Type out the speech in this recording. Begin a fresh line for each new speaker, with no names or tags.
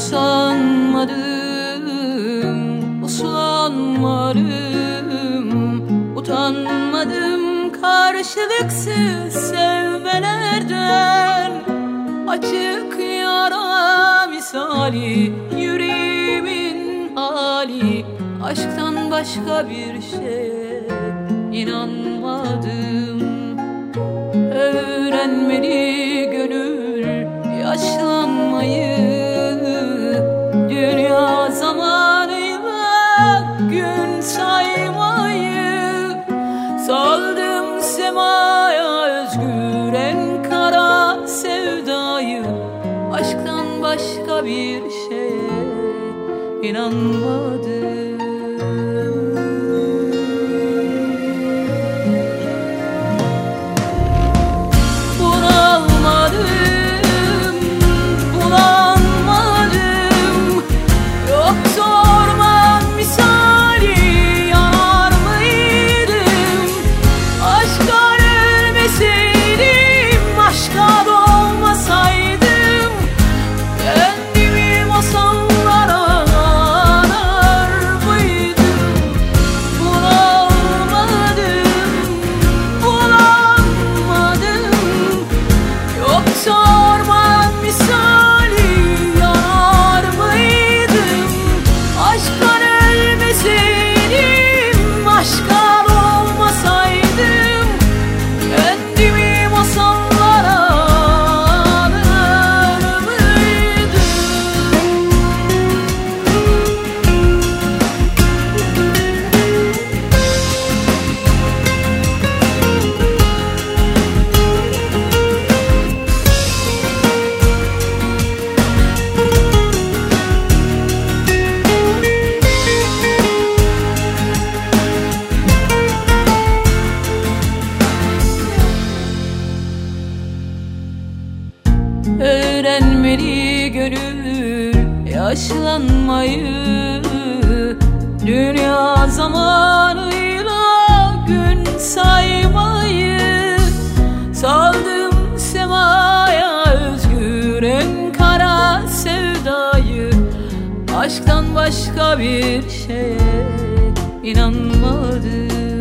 usanmadım, usanmadım Utanmadım karşılıksız sevmelerden. Açık yara misali yüreğimin hali. Aşktan başka bir şey inanmadım. Öğrenmedim bir şeye inanmadım gönül yaşlanmayı Dünya zamanıyla gün saymayı Saldım semaya özgür en kara sevdayı. Aşktan başka bir şeye inanmadım